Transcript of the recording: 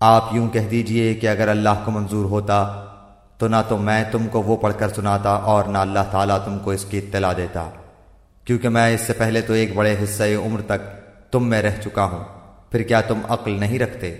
آپ یوں کہہ دیجیے کہ اگر اللہ کو منظور ہوتا تو نہ تو میں تم کو وہ پڑھ کر سناتا اور نہ اللہ تعالیٰ تم کو اس کی اطلاع دیتا۔ کیونکہ میں اس سے پہلے تو ایک بڑے حصے عمر تک تم میں رہ چکا ہوں، پھر کیا تم عقل نہیں رکھتے؟